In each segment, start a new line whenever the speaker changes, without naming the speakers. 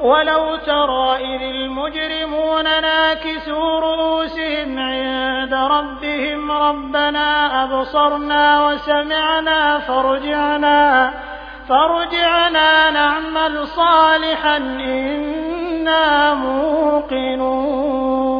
ولو ترى إذ المجرمون ناكسوا رؤوسهم عند ربهم ربنا أبصرنا وسمعنا فارجعنا فارجعنا نعمل صالحا إنا موقنون.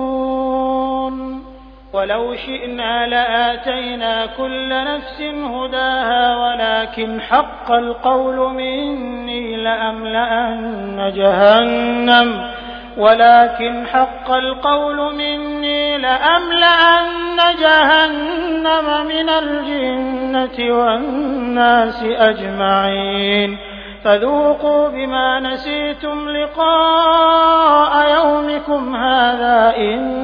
ولو شئنا لآتينا كل نفس هداها ولكن حق القول مني لأملأن جهنم. ولكن حق القول مني لأملأن جهنم من الجنة والناس أجمعين. فذوقوا بما نسيتم لقاء يومكم هذا إنا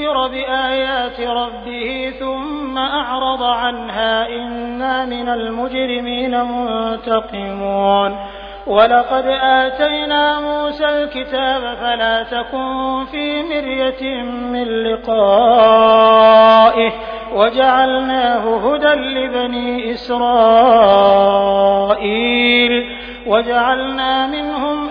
ذكر بآيات ربه ثم أعرض عنها إنا من المجرمين منتقمون. ولقد آتينا موسى الكتاب فلا تكن في مرية من لقائه وجعلناه هدى لبني إسرائيل. وجعلنا منهم